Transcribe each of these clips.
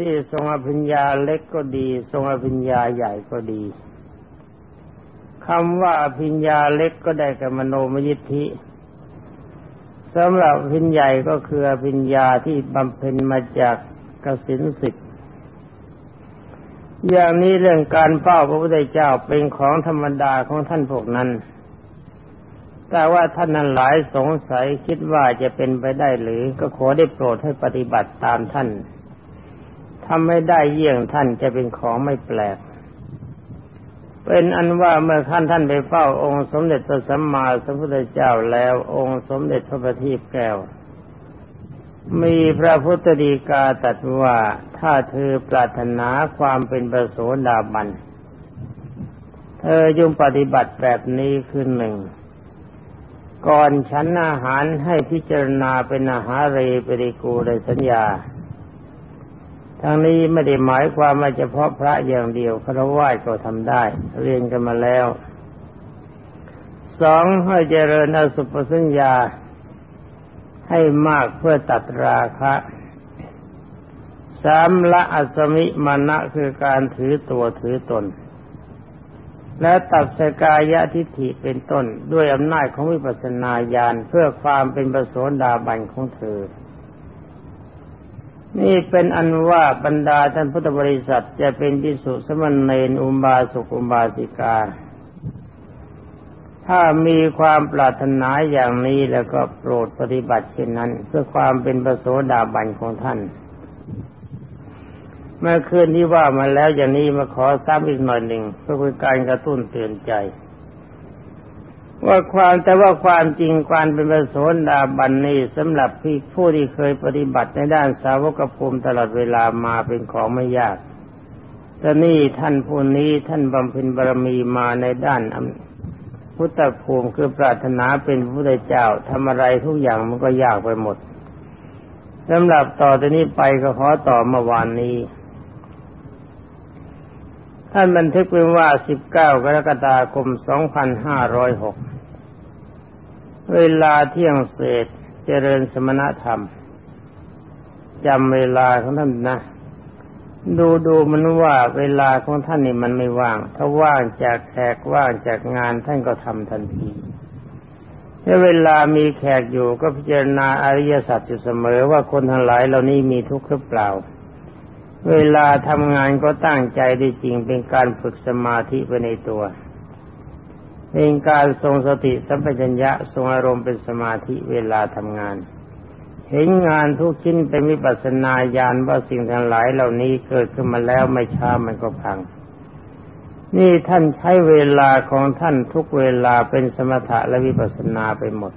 ที่ทรงอภิญญาเล็กก็ดี ทรงอภิญญาใหญ่ก็ดีคำว่าอภิญญาเล็กก็ได้กับมโนมยิทธิสำหรับอภิญญาก็คืออภิญญาที่บำเพ็ญมาจากกสินสิทธิ์อย่างนี้เรื่องการเฝ้าพระพุทธเจ้าเป็นของธรรมดาของท่านพวกนั้น แต่ว่าท่านนั้นหลายสงสัยคิดว่าจะเป็นไปได้หรือก็ขอได้โปรดให้ปฏิบัติตามท่าน ทำให้ได้เยี่ยงท่านจะเป็นของไม่แปลก เป็นอันว่าเมื่อท่านท่านไปเฝ้าองค์สมเด็จพระสัมมาสัมพุทธเจ้าแล้วองค์สมเด็จพระบัณฑิตแก้ว มีพระพุทธดีกาตรัสว่าถ้าเธอปรารถนาความเป็นประโสดาบัน เธอยุงปฏิบัติแบบนี้คือหนึ่งก่อนฉันอาหารให้พิจารณาเป็นอาหารเรปริกูในสัญญา ทางนี้ไม่ได้หมายความว่าเฉพาะพระอย่างเดียวคารวะก็ทำได้ เรียนกันมาแล้วสองให้เจริญอสุปสัญญาให้มากเพื่อตัดราคะสามละอัศมิมานะคือการถือตัวถือตน และตัดสกายะทิฏฐิเป็นต้นด้วยอำนาจของวิปัสสนาญาณเพื่อความเป็นประโสดาบันของเธอ นี่เป็นอันว่าบรรดาท่านพุทธบริษัทจะเป็นพิสุสมณเณรอุบาสุกุบาสิกา ถ้ามีความปรารถนาอย่างนี้แล้วก็โปรดปฏิบัติเช่นนั้น เพื่อความเป็นประโสดาบันของท่าน เมื่อคืนที่ว่ามาแล้วอย่างนี้มาขอซ้ำอีกหน่อยหนึ่งเพื่อเป็นการกระตุ้นเตือนใจ ว่าความแต่ว่าความจริงความเป็นประโสดาบันนี้สำหรับพี่ผู้ที่เคยปฏิบัติในด้านสาวกภูมิตลอดเวลามาเป็นของไม่ยากแต่นี่ท่านผู้นี้ท่านบำเพ็ญบารมีมาในด้านพุทธภูมิคือปรารถนาเป็นพระพุทธเจ้าทำอะไรทุกอย่างมันก็ยากไปหมดสำหรับต่อจากนี้ไปก็ขอต่อเมื่อวานนี้ท่านบันทึกไว้ว่า 19 กรกฎาคม 2506 เวลาเที่ยงเศษเจริญสมณธรรมจำเวลาของท่านนะ ดูดูมันว่าเวลาของท่านนี่มันไม่ว่าง ถ้าว่างจากแขกว่างจากงานท่านก็ทำทันทีถ้าเวลามีแขกอยู่ก็พิจารณาอริยสัจอยู่เสมอว่าคนทั้งหลายเหล่านี้มีทุกข์หรือเปล่า เวลาทำงานก็ตั้งใจได้จริงเป็นการฝึกสมาธิไปในตัว เป็นการทรงสติสัมปชัญญะทรงอารมณ์เป็นสมาธิเวลาทำงาน เห็นงานทุกชิ้นเป็นวิปัสนาญาณว่าสิ่งทั้งหลายเหล่านี้เกิดขึ้นมาแล้วไม่ช้ามันก็พัง นี่ท่านใช้เวลาของท่านทุกเวลาเป็นสมถะและวิปัสสนาไปหมด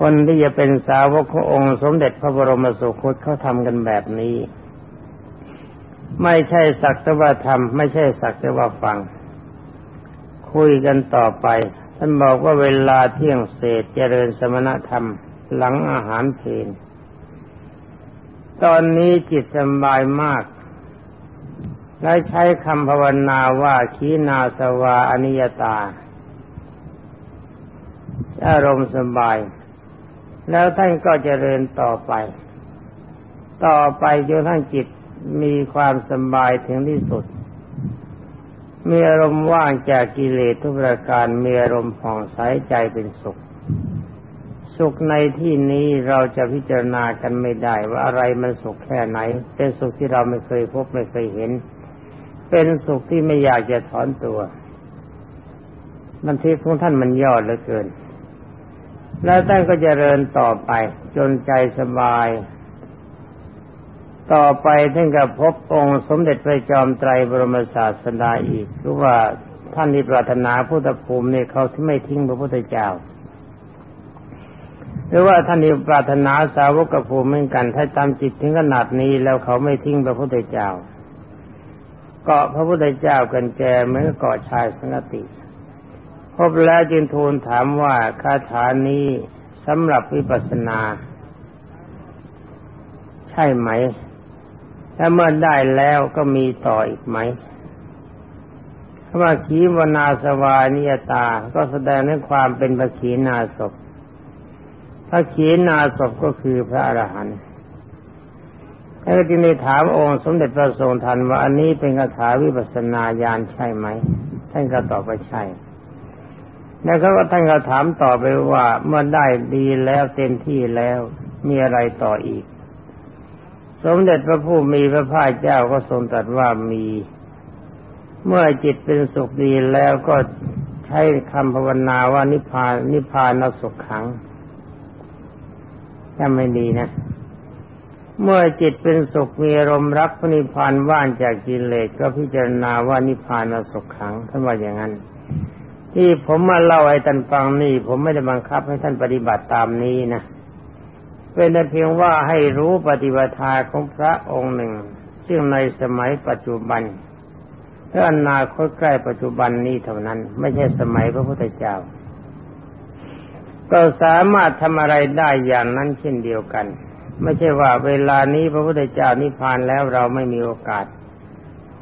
คนที่จะเป็นสาวกขององค์สมเด็จพระบรมสุคตเขาทำกันแบบนี้ ไม่ใช่สักแต่ว่าทำไม่ใช่สักแต่ว่าฟัง คุยกันต่อไป ท่านบอกว่าเวลาเที่ยงเศษเจริญสมณธรรม หลังอาหารเพลนตอนนี้จิตสบายมาก และใช้คำภาวนาว่าขีนาสวาอนิยตา อารมณ์สบาย แล้วท่านก็เจริญต่อไป ต่อไปจนท่านจิตมีความสบายถึงที่สุด มีอารมณ์ว่างจากกิเลสทุกประการมีอารมณ์ผ่องใสใจเป็นสุข สุขในที่นี้เราจะพิจารณากันไม่ได้ ว่าอะไรมันสุขแค่ไหน เป็นสุขที่เราไม่เคยพบไม่เคยเห็น เป็นสุขที่ไม่อยากจะถอนตัวบันทีของท่านมันยอดเหลือเกิน แล้วท่านก็จเจริญต่อไป จนใจสบาย ต่อไปท่านก็พบองค์สมเด็จพระจอมไตรบรมศาสดาอีกคือว่าท่านที่ปรารถนาพุทธภูมิเนี่ยเขาที่ไม่ทิ้งพระพุทธเจ้าหรือว่าท่านที่ปรารถนาสาวกภูมิเหมือนกัน ถ้าตามจิตถึงขนาดนี้แล้วเขาไม่ทิ้งพระพุทธเจ้าเกาะพระพุทธเจ้ากันแจเหมือนเกาะชายสังติพบแล้วจึงทูลถามว่าคาถานี้สำหรับวิปัสสนา ใช่ไหม ถ้าเมื่อได้แล้วก็มีต่ออีกไหมคำว่าขีวนาสวานิยตา ก็แสดงในความเป็นพระขีนาศพพระขีนาศพก็คือพระอรหันต์แล้วจึงได้ถามองค์สมเด็จพระทรงทันว่าอันนี้เป็นคาถาวิปัสสนาญาณใช่ไหม ท่านก็ตอบว่าใช่ แล้วก็ท่านก็ถามต่อไปว่าเมื่อได้ดีแล้วเต็มที่แล้วมีอะไรต่ออีก สมเด็จพระผู้มีพระภาคเจ้าก็ทรงตรัสว่ามี เมื่อจิตเป็นสุขดีแล้วก็ใช้คำภาวนาว่านิพานนิพานสุขขังจำไม่ดีนะ เมื่อจิตเป็นสุขมีอารมณ์รักพระนิพพานว่างจากกิเลสก็พิจารณาว่านิพพานสุขขังท่านว่าอย่างนั้น ที่ผมมาเล่าให้ท่านฟังนี่ ผมไม่ได้บังคับให้ท่านปฏิบัติตามนี้นะ เป็นเพียงว่าให้รู้ปฏิบัติของพระองค์หนึ่ง ซึ่งในสมัยปัจจุบันและอนาคตใกล้ปัจจุบันนี้เท่านั้น ไม่ใช่สมัยพระพุทธเจ้า ก็สามารถทำอะไรได้อย่างนั้นเช่นเดียวกัน ไม่ใช่ว่าเวลานี้พระพุทธเจ้านิพพานแล้วเราไม่มีโอกาส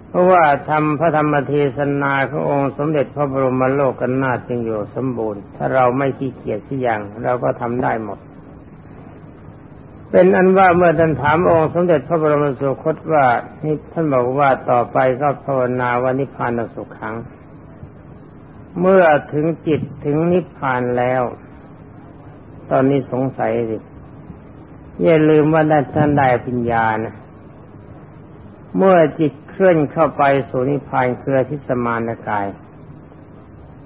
เพราะว่าทำพระธรรมเทศนาขององค์สมเด็จพระบรมโลกกันนาจึงอยู่สมบูรณ์ ถ้าเราไม่ขี้เกียจที่อย่าง เราก็ทำได้หมด เป็นอันว่าเมื่อท่านถามองค์สมเด็จพระบรมสุคตว่านี่ท่านบอกว่าต่อไปก็ภาวนาว่านิพพานสุขขัง เมื่อถึงจิตถึงนิพพานแล้ว ตอนนี้สงสัยสิอย่าลืมว่าด้ท่านได้ปัญญานะเมื่อจิตเคลื่อนเข้าไปสู่นิพพานคือทิสมานกาย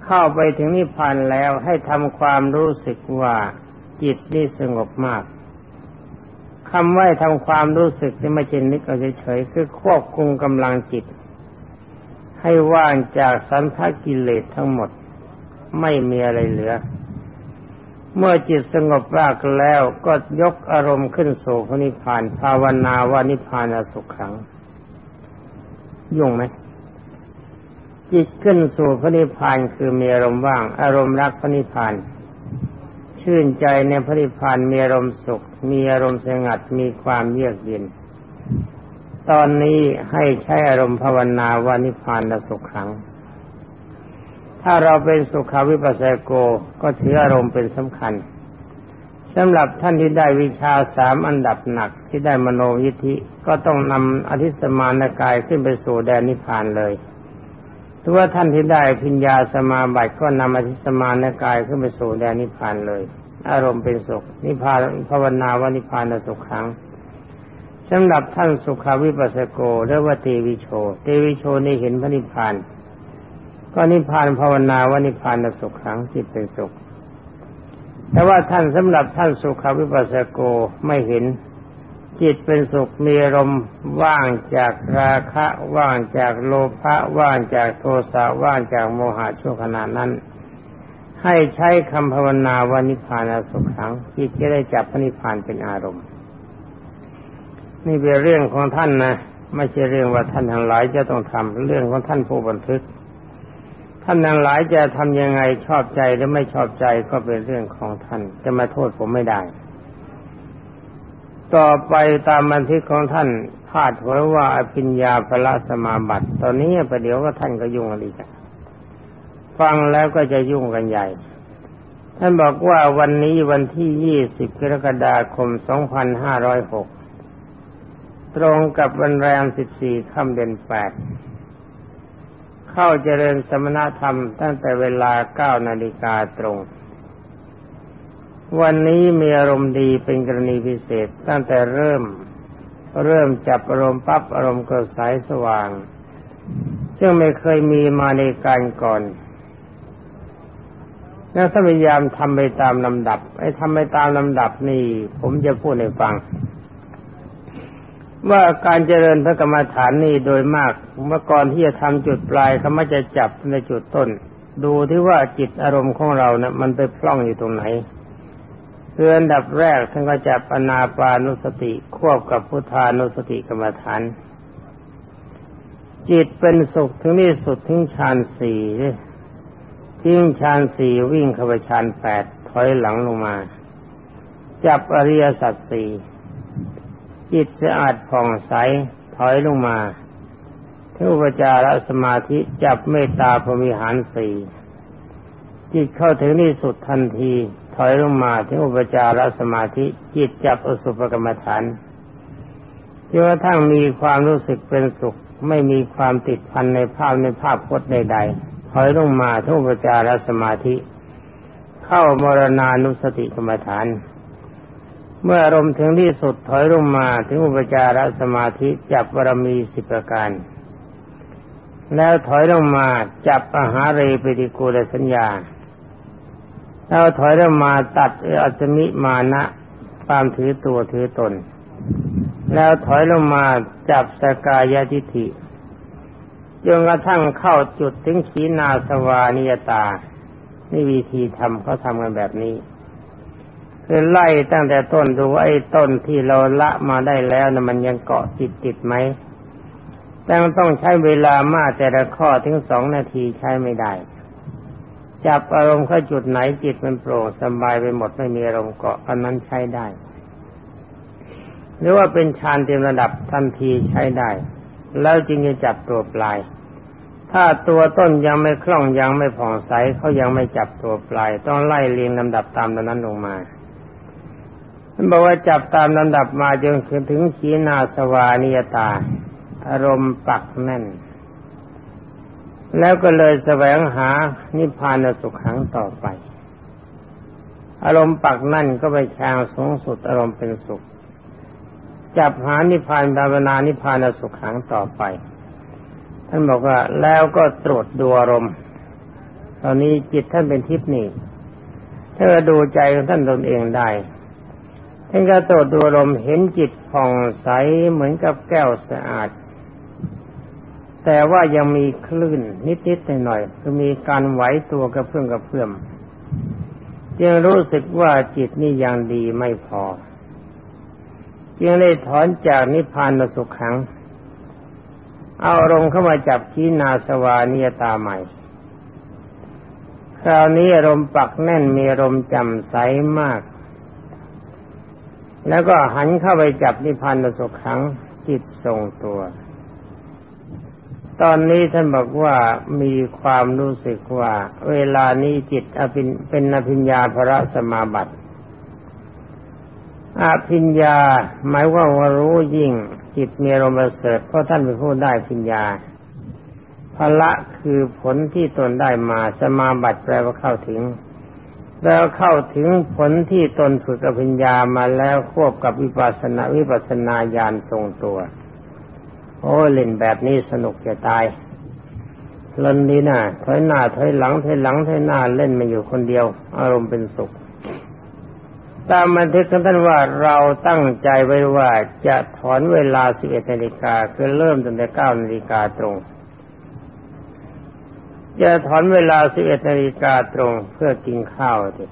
เข้าไปถึงนิพพานแล้วให้ทำความรู้สึกว่าจิตนี่สงบมาก คำว่าทำความรู้สึกที่ไม่เช่นนี้ก็เฉยๆคือควบคุมกำลังจิต ให้ว่างจากสันทกิเลสทั้งหมด ไม่มีอะไรเหลือ เมื่อจิตสงบรากแล้วก็ยกอารมณ์ขึ้นสู่พระนิพพาน ภาวนาว่านิพพานสุขขัง ยุ่งไหมจิตขึ้นสู่พระนิพพานคือมีอารมณ์ว่าง อารมณ์รักพระนิพพาน ชื่นใจในพระนิพพานมีอารมณ์สุข มีอารมณ์สงัดมีความเยือกเย็น ตอนนี้ให้ใช้อารมณ์ภาวนาว่านิพพานสุขขัง ถ้าเราเป็นสุขาวิปัสสโกก็ถืออารมณ์เป็นสำคัญสำหรับท่านที่ได้วิชาสามอันดับหนักที่ได้มโนยิธิก็ต้องนำอธิสมานกายขึ้นไปสู่แดนนิพพานเลย ถือว่าท่านที่ได้พิญญาสมาบัติก็นำอธิสมานกายขึ้นไปสู่แดนนิพพานเลย อารมณ์เป็นสุข นิพพานภาวนาว่านิพพานสุขขังสำหรับท่านสุขาวิปัสสโกเรียกว่าเตวิโช เตวิโชนี่เห็นพระนิพพาน ก็นิพพานภาวนาว่านิพพานสุขขังจิตเป็นสุข แต่ว่าท่านสำหรับท่านสุขาวิปัสสโกไม่เห็น จิตเป็นสุขมีอารมว่างจากราคะว่างจากโลภะว่างจากโทสะว่างจากโมหะชั่วขณะนั้น ให้ใช้คำภาวนาว่านิพพานสุขขังจิตจะได้จับพระนิพพานเป็นอารมณ์ นี่เป็นเรื่องของท่านนะไม่ใช่เรื่องว่าท่านทั้งหลายจะต้องทำเรื่องของท่านผู้บันทึก ท่านทั้งหลายจะทำยังไงชอบใจหรือไม่ชอบใจก็เป็นเรื่องของท่าน จะมาโทษผมไม่ได้ ต่อไปตามบันทึกของท่านพาดหัวว่าอภิญญาพละสมาบัติ ตอนนี้ประเดี๋ยวก็ท่านก็ยุ่งอะไรกันฟังแล้วก็จะยุ่งกันใหญ่ ท่านบอกว่าวันนี้วันที่ยี่สิบกรกฎาคมสองพันห้าร้อยหกตรงกับวันแรมสิบสี่ค่ำเดือนแปดเข้าเจริญสมณธรรมตั้งแต่เวลาเก้านาฬิกาตรง วันนี้มีอารมณ์ดีเป็นกรณีพิเศษ ตั้งแต่เริ่มเริ่มจับอารมณ์ปั๊บอารมณ์ก็ใสสว่าง ซึ่งไม่เคยมีมาในการก่อนแล้วถ้าพยายามทำไปตามลำดับ ไอ้ทำไปตามลำดับนี่ ผมจะพูดให้ฟัง ว่าการเจริญพระกรรมฐานนี่โดยมากเมื่อก่อนที่จะทำจุดปลายเขาไม่จะจับในจุดต้น ดูที่ว่าจิตอารมณ์ของเรานะ่ะมันไปพล่องอยู่ตรงไหน คืออันดับแรกท่านก็จะปนาปานุสติควบกับพุทธานุสติกรรมฐาน จิตเป็นสุขถึงที่สุดทิ้งฌานสี่ทิ้งฌานสี่วิ่งเข้าไปฌานแปดถอยหลังลงมา จับอริยสัจสี่จิตสะอาดผ่องใสถอยลงมาเทวปจารสมาธิจับเมตตาพรมิหารสี่จิตเข้าถึงที่สุดทันที อยลงมาถึงอุปจารสมาธิจิตจับอสุภกรรมฐานจนกระทั่งมีความรู้สึกเป็นสุข ไม่มีความติดพันในภาพในภาพพจน์ใดๆถอยลงมาทุปจารสมาธิ เข้ามรณานุสติกรรมฐาน เมื่ออารมณ์ถึงที่สุดถอยลงมาถึงอุปจารสมาธิจับบารมีสิบประการ แล้วถอยลงมาจับอาหารเรปฏิกูลสัญญา แล้วถอยลงมาตัดอัจมิมานะความถือตัวถือตน แล้วถอยลงมาจับสกายทิฐิจนกระทั่งเข้าจุดถึงขีนาสวานิยตา นี่วิธีทำเขาทำกันแบบนี้ คือไล่ตั้งแต่ต้นดูว่าไอ้ต้นที่เราละมาได้แล้วนะมันยังเกาะติดติดไหมแต่ต้องใช้เวลามากแต่ละข้อถึงสองนาทีใช้ไม่ได้ จับอารมณ์เข้าจุดไหนจิตมันโปร่งสบายไปหมดไม่มีอารมณ์เกาะอันนั้นใช้ได้ หรือว่าเป็นฌานเต็มระดับทันทีใช้ได้ แล้วจึงจะจับตัวปลาย ถ้าตัวต้นยังไม่คล่องยังไม่ผ่องใสเขายังไม่จับตัวปลาย ต้องไล่เรียงลำดับตามนั้นลงมาท่านบอกว่าจับตามลำดับมาจนถึงขีนาสวานิยตา อารมณ์ปักแน่น แล้วก็เลยแสวงหานิพพานสุขขังต่อไป อารมณ์ปักนั่นก็ไปแทงสูงสุดอารมณ์เป็นสุข จับหานิพพานภาวนานิพพานสุขขังต่อไป ท่านบอกว่าแล้วก็ตรวจดูอารมณ์ตอนนี้จิตท่านเป็นทิพย์นี่ถ้าดูใจของท่านตนเองได้ท่านก็ตรวจดูอารมณ์เห็นจิตผ่องใสเหมือนกับแก้วสะอาด แต่ว่ายังมีคลื่นนิดๆหน่อยๆคือมีการไหวตัวกระเพื่อมกระเพื่อมจึงรู้สึกว่าจิตนี่ยังดีไม่พอ จึงได้ถอนจากนิพพานสุขขัง เอาอารมณ์เข้ามาจับขีนาสวานิยตาใหม่ คราวนี้อารมณ์ปักแน่นมีอารมณ์จำใสมาก แล้วก็หันเข้าไปจับนิพพานสุขขังจิตทรงตัว ตอนนี้ท่านบอกว่ามีความรู้สึกว่า เวลานี้จิตอภินเป็นอภิญญาภระสมาบัติอภิญญาหมายว่าว่ารู้ยิ่ง จิตมีอารมณ์เสริฐเพราะท่านเป็นผู้ได้พิญญาภละคือผลที่ตนได้มาสมาบัติแปลว่าเข้าถึง แล้วเข้าถึงผลที่ตนฝึกอภิญญามาแล้วควบกับวิปัสสนาวิปัสสนาญาณทรงตัว โอ้เล่นแบบนี้สนุกจะตายเล่นดีนะถอยหน้าถอยหลังถอยหลังถอยหน้าเล่นมาอยู่คนเดียว อารมณ์เป็นสุข ตามบันทึกท่านว่าเราตั้งใจไว้ว่าจะถอนเวลาสิบเอ็ดนาฬิกาคือเริ่มตั้งแต่เก้านาฬิกาตรงจะถอนเวลาสิบเอ็ดนาฬิกาตรงเพื่อกินข้าวที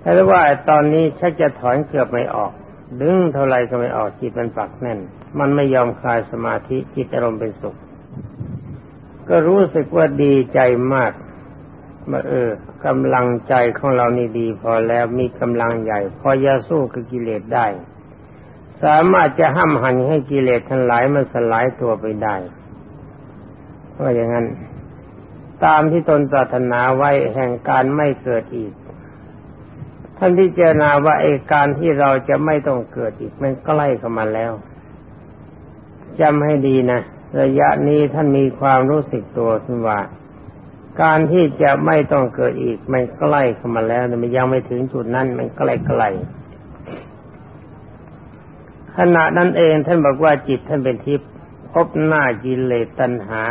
แต่ว่าตอนนี้ชักจะถอนเกือบไม่ออก ดึงเท่าไรก็ไม่ออกจิตมันปักแน่น มันไม่ยอมคลายสมาธิจิตอารมณ์เป็นสุข ก็รู้สึกว่าดีใจมากว่าเออกำลังใจของเรานี่ดี พอแล้วมีกำลังใหญ่ พอยาสู้กับกิเลสได้ สามารถจะห้ามหันให้กิเลสทั้งหลายมันสลายตัวไปได้เพราะอย่างนั้น ตามที่ตนปรารถนาไว้แห่งการไม่เกิดอีก ท่านที่เจรณาว่าไอ้การที่เราจะไม่ต้องเกิดอีกมันใกล้เข้ามาแล้ว จำให้ดีนะ ระยะนี้ท่านมีความรู้สึกตัวขึ้นว่า การที่จะไม่ต้องเกิดอีก มันใกล้เข้ามาแล้วแต่มันยังไม่ถึงจุดนั้น มันใกล้ใกลขณะนั้นเองท่านบอกว่าจิตท่านเป็นทิพย์พบหน้ากิเลสตัณหา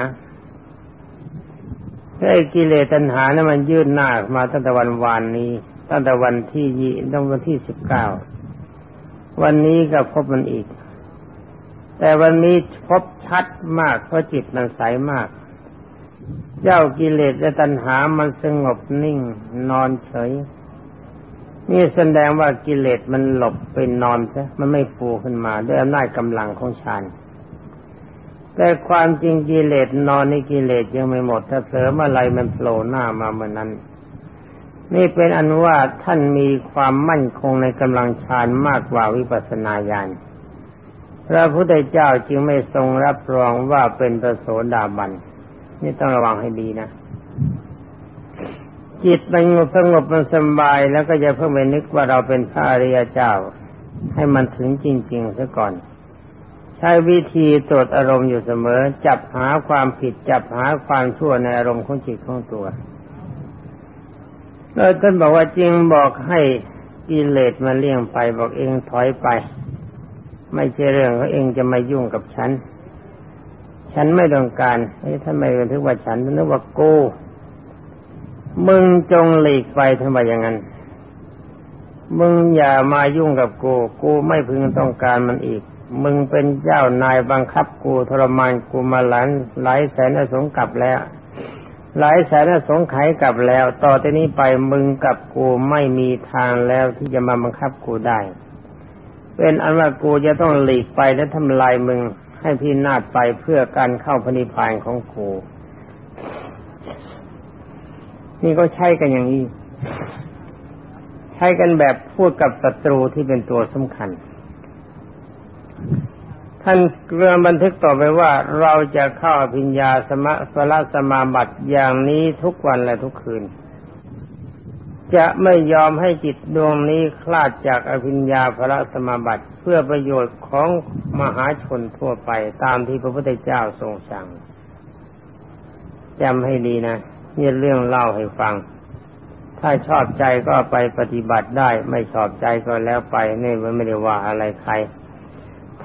ไอ้กิเลสตัณหานะั้นมันยื่นหน้ามาตั้งแต่วันวานนี้ ตั้งแต่วันที่ยี่ตั้งวันที่สิบเก้าวันนี้ก็พบมันอีก แต่วันนี้พบชัดมากเพราะจิตมันใสมาก เจ้ากิเลสและตัณหามันสงบนิ่ง นอนเฉย นี่แสดงว่ากิเลสมันหลบไปนอนซะมันไม่ฟูขึ้นมาด้วยอำนาจกำลังของฌานแต่ความจริงกิเลสนอนในกิเลสยังไม่หมด ถ้าเสริมอะไรมันโผล่หน้ามาเหมือนนั้น นี่เป็นอันว่าท่านมีความมั่นคงในกำลังฌานมากกว่าวิปัสสนาญาณ พระพุทธเจ้าจึงไม่ทรงรับรองว่าเป็นพระโสดาบัน นี่ต้องระวังให้ดีนะ จิตมันสงบมันสบายแล้วก็จะเพิ่งไปนึกว่าเราเป็นพระอริยเจ้า ให้มันถึงจริงๆซะก่อน ใช้วิธีตรวจอารมณ์อยู่เสมอ จับหาความผิดจับหาความชั่วในอารมณ์ของจิตของตัวแล้วท่านบอกว่าจริงบอกให้กิเลสมาเลี่ยงไปบอกเองถอยไป ไม่ใช่เรื่องของเองจะมายุ่งกับฉัน ฉันไม่ต้องการไอ้ท่านไม่เป็นถึงว่าฉันนึกว่ากูมึงจงหลีกไปทำไมอย่างนั้น มึงอย่ามายุ่งกับกู กูไม่พึงต้องการมันอีก มึงเป็นเจ้านายบังคับกูทรมานกูมาหลายหลายแสนสงกับแล้ว หลายแสนสงไขกับแล้ว ต่อจากนี้ไปมึงกับกูไม่มีทางแล้วที่จะมาบังคับกูได้ เป็นอันว่ากูจะต้องหลีกไปและทำลายมึงให้พี่นาดไปเพื่อการเข้าพนิพานของกูนี่ก็ใช้กันอย่างนี้ ใช้กันแบบพูดกับศัตรูที่เป็นตัวสำคัญ ท่านเรื่อบันทึกต่อไปว่าเราจะเข้าพิญญาสมะสละสมาบัติอย่างนี้ทุกวันและทุกคืน จะไม่ยอมให้จิตดวงนี้คลาดจากอภิญญาพระสมาบัติเพื่อประโยชน์ของมหาชนทั่วไปตามที่พระพุทธเจ้าทรงสั่งจำให้ดีนะนี่เรื่องเล่าให้ฟัง ถ้าชอบใจก็ไปปฏิบัติได้ ไม่ชอบใจก็แล้วไปนี่มันไม่ได้ว่าอะไรใคร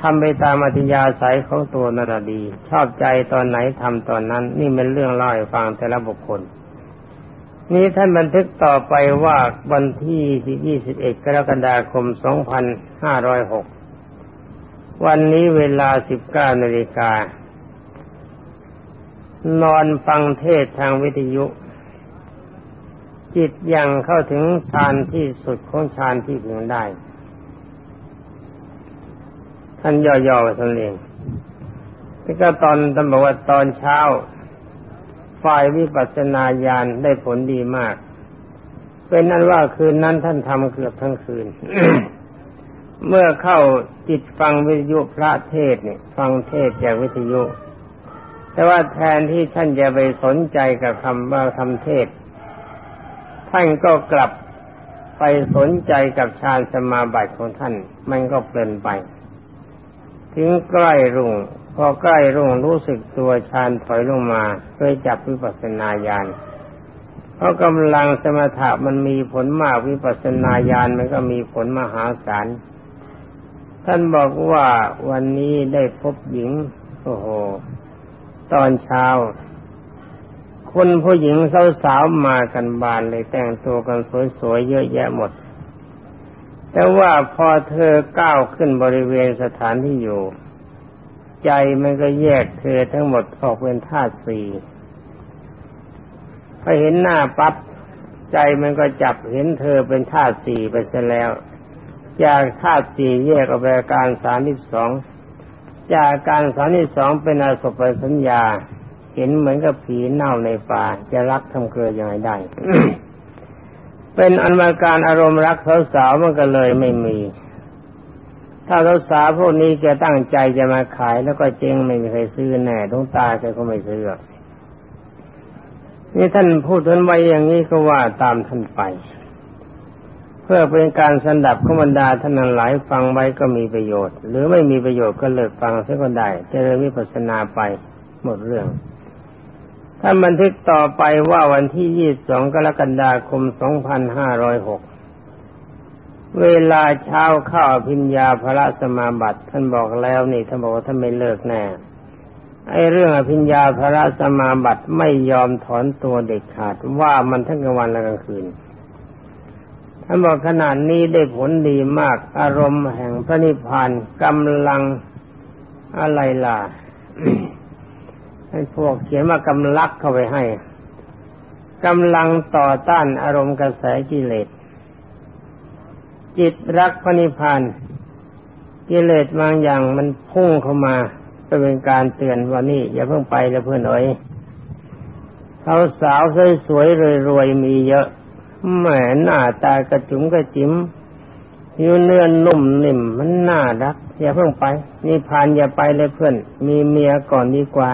ทำไปตามอธิยาศัยของตัวนาดี ชอบใจตอนไหนทำตอนนั้น นี่เป็นเรื่องเล่าให้ฟังแต่ละบุคคล นี้ท่านบันทึกต่อไปว่าวันที่ 21 กรกฎาคม 2506 วันนี้เวลา 19นาฬิกา นอนฟังเทศทางวิทยุ จิตยังเข้าถึงฌานที่สุดของฌานที่พึงได้ ท่านย่อๆท่านเองแล้วก็ตอนท่านบอกว่าตอนเช้า ฝ่ายวิปัสสนาญาณได้ผลดีมาก เป็นนั้นว่าคืนนั้นท่านทำเกือบทั้งคืน เมื่อเข้าจิตฟังวิทยุพระเทศเนี่ยฟังเทศจากวิทยุ แต่ว่าแทนที่ท่านจะไปสนใจกับคำว่าคำเทศ ท่านก็กลับไปสนใจกับฌานสมาบัติของท่าน มันก็เปลี่ยนไป ถึงใกล้รุ่ง พอใกล้รุ่งรู้สึกตัวฌานถอยลงมาเคยจับวิปัสสนาญาณเพราะกำลังสมถะมันมีผลมากวิปัสสนาญาณมันก็มีผลมหาศาลท่านบอกว่าวันนี้ได้พบหญิง โอ้โห ตอนเช้า คนผู้หญิงสาวๆมากันบานเลยแต่งตัวกันสวยๆเยอะแยะหมด แต่ว่าพอเธอก้าวขึ้นบริเวณสถานที่อยู่ ใจมันก็แยกเธอทั้งหมดออกเป็นธาตุสี่พอเห็นหน้าปับ๊บใจมันก็จับเห็นเธอเป็นธาตุสี่ไปซะแล้วจากธาตุสี่แยกออกไปการสามที่สองจากการสอนที่สองเป็นอาสปสัญญา เห็นเหมือนกับผีเน่าในป่า จะรักทำเกลือยังไงได้ เป็นอันมาการอารมณ์รักสาวๆมันก็เลยไม่มี ถ้าเราสาพวกนี้แกตั้งใจจะมาขายแล้วก็เจ๊งไม่มีใครซื้อแน่ดวงตาแกก็ไม่ซื้อนี่ท่านพูดถึนไว้อย่างนี้ก็ว่าตามท่านไป เพื่อเป็นการสันดับขบันดาท่านหลายฟังไว้ก็มีประโยชน์ หรือไม่มีประโยชน์ก็เลิกฟังเสียก็ได้จะเริ่มวิปัสสนาไปหมดเรื่องท่านบันทึกต่อไปว่าวันที่ 22 กรกฎาคม 2506 เวลาเช้าเข้าพิญญาพระสมาบัติท่านบอกแล้วนี่ท่านบอกว่าท่านไม่เลิกแน่ไอ้เรื่องอภิญญาพระสมาบัติไม่ยอมถอนตัวเด็ดขาดว่ามันทั้งกลางวันและกลางคืนท่านบอกขนาดนี้ได้ผลดีมาก อารมณ์แห่งพระนิพพานกำลังอะไรล่ะให้พวกเขียนว่ากำลักเข้าไปให้กำลังต่อต้านอารมณ์กระแสกิเลส จิตรักพระนิพพานกิเลสบางอย่างมันพุ่งเข้ามาเป็นการเตือนว่านี่อย่าเพิ่งไปแล้วเพื่อนเอ๋ยสาสาวสวยๆรวยๆมีเยอะแหมหน้าตากระจุ๋มกระจิ๋มอยู่เนื้อนุ่มนิ่มมันน่ารักอย่าเพิ่งไปนี่ผ่านอย่าไปเลยเพื่อน มีเมียก่อนดีกว่า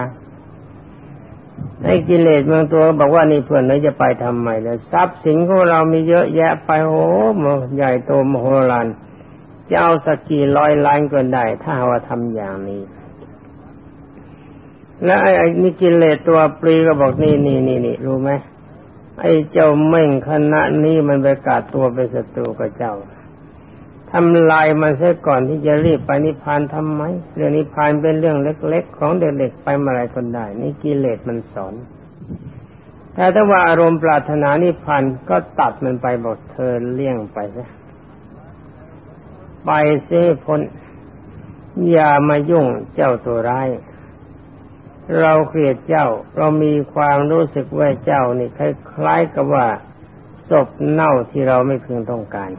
ไอ้กิเลสบางตัวบอกว่านี่เพื่อนเราจะไปทำไมแล้วทรัพย์สินของเรามีเยอะแยะไปโอ้โหใหญ่โตมโหฬารจะเอาสักกี่ร้อยล้านก็ได้ ถ้าว่าทำอย่างนี้ แล้วไอ้นี่กิเลสตัวปรีก็บอกนี่นี่นี่นี่รู้ไหมไอ้เจ้าเม่งคณะนี้มันไปกาดตัวเป็นศัตรูกับเจ้า ทำลายมันเสียก่อนที่จะรีบไปนิพพานทำไมเรื่องนิพพานเป็นเรื่องเล็กๆ ของเด็กๆไปเมื่อไรคนได้ นี่กิเลสมันสอน แต่ถ้าว่าอารมณ์ปรารถนานิพพานก็ตัดมันไปบอกเธอเลี่ยงไปซะไปเสียพ้นอย่ามายุ่งเจ้าตัวร้าย เราเกลียดเจ้า เรามีความรู้สึกว่าเจ้านี่คล้ายๆกับว่าศพเน่าที่เราไม่พึงต้องการ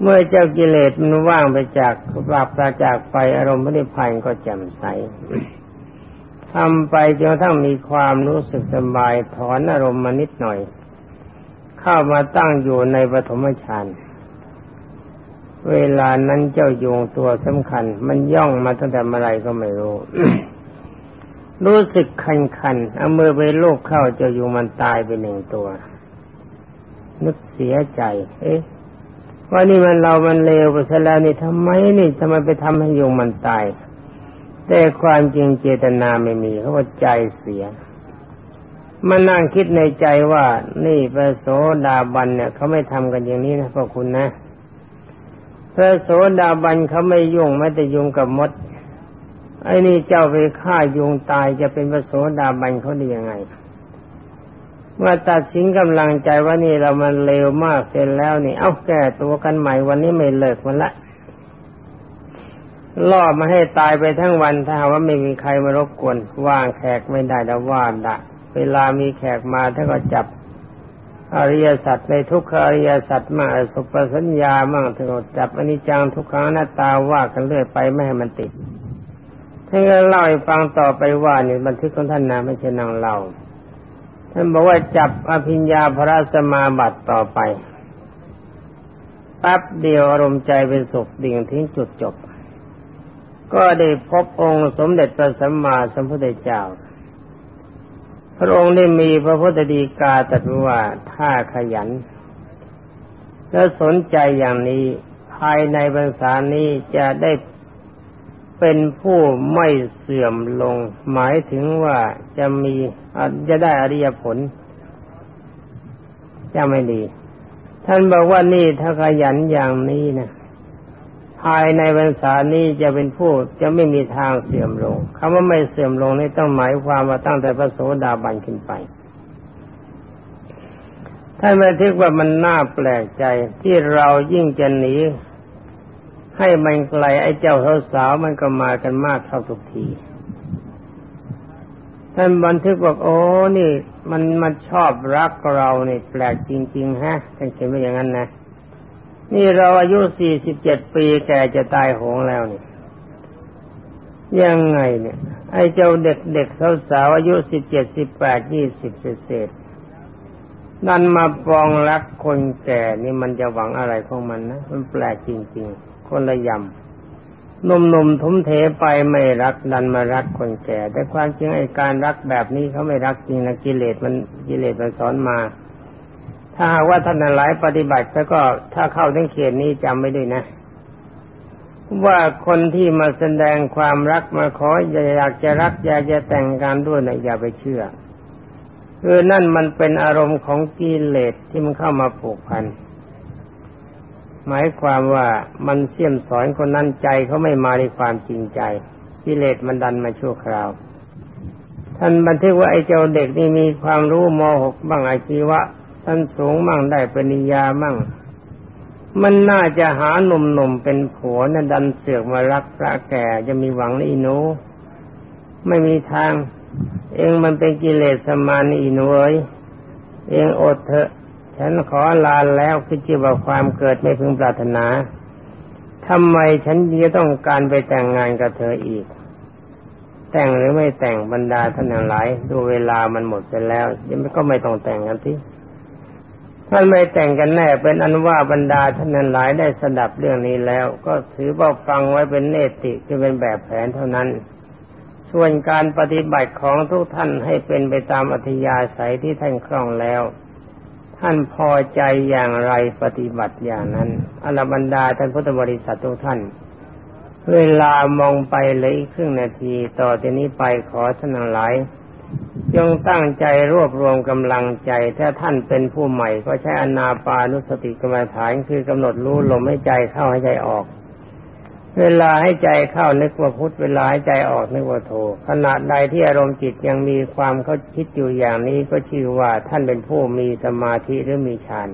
เมื่อเจ้ากิเลสมันว่างไปจากบาปราจากไปอารมณ์ไม่ได้พันก็แจ่มใสทำไปจนทั้งมีความรู้สึกสบายถอนอารมณ์มานิดหน่อย เข้ามาตั้งอยู่ในปฐมฌานเวลานั้นเจ้าโยงตัวสำคัญ มันย่องมาตั้งแต่เมื่อไรก็ไม่รู้ รู้สึกคันคันเอามือไปลูกเข้าเจ้ายุงมันตายไปหนึ่งตัว นึกเสียใจ เอ๊ะ ว่านี่มันเรามันเลวไปซะแล้วนี่ทำไมนี่ทำไมไปทำให้ยุงมันตาย แต่ความจริงเจตนาไม่มีเขาว่าใจเสียมันนั่งคิดในใจว่า นี่พระโสดาบันเนี่ยเขาไม่ทำกันอย่างนี้นะพ่อคุณนะพระโสดาบันเขาไม่ยุ่งไม่แต่ยุ่งกับมดไอ้นี่เจ้าไปฆ่ายุงตายจะเป็นพระโสดาบันเขาได้ยังไง เมื่อตัดสินกำลังใจว่านี่เรามันเลวมากเสร็จแล้วนี่ เอาแก้ตัวกันใหม่วันนี้ไม่เลิกมันละล่อมาให้ตายไปทั้งวันถ้าว่าไม่มีใครมารบกวนว่างแขกไม่ได้แล้วว่าดะเวลามีแขกมาท่านก็จับอริยสัจในทุกขอริยสัจมาสุปสัญญามั่งถึงจับอนิจจังทุกขังหน้าตาว่ากันเรื่อยไปไม่ให้มันติดท่านก็เล่าให้ฟังต่อไปว่านี่บันทึกของท่านนะไม่ใช่นางเล่า ท่านบอกว่าจับอภิญญาพระสมาบัติต่อไปปั๊บเดียวอารมณ์ใจเป็นสุขดิ่งทิ้งจุดจบ ก็ได้พบองค์สมเด็จพระสัมมาสัมพุทธเจ้า พระองค์ได้มีพระพุทธดีกาตรัสว่าถ้าขยัน และสนใจอย่างนี้ภายในบรรษานี้จะได้ เป็นผู้ไม่เสื่อมลง หมายถึงว่าจะมีจะได้อริยผลจะไม่ดี ท่านบอกว่านี่ถ้าขยันอย่างนี้นะภายในพรรษานี้จะเป็นผู้จะไม่มีทางเสื่อมลงคำว่าไม่เสื่อมลงนี่ต้องหมายความว่าตั้งแต่พระโสดาบันขึ้นไป ท่านมาทึกว่ามันน่าแปลกใจที่เรายิ่งจะหนี ให้มันไกลไอ้เจ้าสาวมันก็มากันมากเท่าทุกทีท่านบันทึกว่าโอ้นี่ มันมันชอบรักเรานี่แปลกจริง ๆ ฮะท่านเขียนไว้อย่างนั้นนะ นี่เราอายุสี่สิบเจ็ดปีแกจะตายโหงแล้วนี่ยังไงเนี่ย ไอ้เจ้าเด็กเด็กสาสาวอายุสิบเจ็ดสิบแปดยี่สิบเศษนั่นมาปองรักคนแก่นี่มันจะหวังอะไรของมันนะ มันแปลกจริง ๆ คนละยำนมนมทุ่มเทไปไม่รักดันมารักคนแก่ แต่ความจริงไอ้การรักแบบนี้เขาไม่รักจริงนะกิเลสมันกิเลสมันสอนมา ถ้าว่าท่านหลายปฏิบัติแล้วก็ถ้าเข้าถึงเขตนี้จำไม่ได้นะว่าคนที่มาแสดงความรักมาขออยากจะรักอยากจะแต่งงานด้วยนะอย่าไปเชื่อคือนั่นมันเป็นอารมณ์ของกิเลสที่มันเข้ามาผูกพัน หมายความว่ามันเสี่ยมสอนคนนั้นใจเขาไม่มาในความจริงใจกิเลสมันดันมาชั่วคราว ท่านบันทึกว่าไอ้เจ้าเด็กนี่มีความรู้มหกบ้างอาชีวะท่านสูงมั่งได้ปริญญามั่ง มันน่าจะหาหนุ่มๆเป็นผัวนะดันเสือกมารักพระแก่จะมีหวังนี่หนูไม่มีทาง เองมันเป็นกิเลสสมานีหนูเอ้ยเองอดเถอะ ฉันขอลาแล้วคือจีว่าความเกิดไม่พึงปรารถนาทำไมฉันจะต้องการไปแต่งงานกับเธออีก แต่งหรือไม่แต่งบรรดาท่านทั้งหลาย ดูเวลามันหมดไปแล้วยังก็ไม่ต้องแต่งกันที่ท่านไม่แต่งกันแน่เป็นอันว่าบรรดาท่านนั้นหลายได้สดับเรื่องนี้แล้ว ก็ถือว่าฟังไว้เป็นเนติที่เป็นแบบแผนเท่านั้น ส่วนการปฏิบัติของทุกท่านให้เป็นไปตามอัธยาศัยที่ท่านคล่องแล้ว ท่านพอใจอย่างไรปฏิบัติอย่างนั้นอรบรรดาท่านพุทธบริษัททุกท่าน เวลามองไปเลยครึ่งนาทีต่อจากนี้ไปขอท่านหลายจงตั้งใจรวบรวมกำลังใจ ถ้าท่านเป็นผู้ใหม่ ก็ใช้อนาปานุสติกรรมฐานคือกำหนดรู้ลมให้ใจเข้าให้ใจออก เวลาให้ใจเข้านึกว่าพุทธเวลาให้ใจออกนึกว่าโทขณะใดที่อารมณ์จิตยังมีความเขาคิดอยู่อย่างนี้ก็ชื่อว่าท่านเป็นผู้มีสมาธิหรือมีฌาน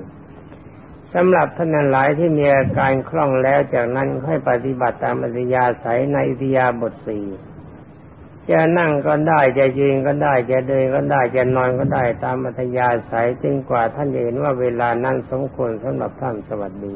สำหรับท่านหลายที่มีอาการคล่องแล้วจากนั้นให้ปฏิบัติตามอริยาสัยในอิทยาบทสี่จะนั่งก็ได้จะยืนก็ได้จะเดินก็ได้จะนอนก็ได้ตามอัธยาศัยจึงกว่าท่านเห็นว่าเวลานั้นสมควรสำหรับท่านสวัสดี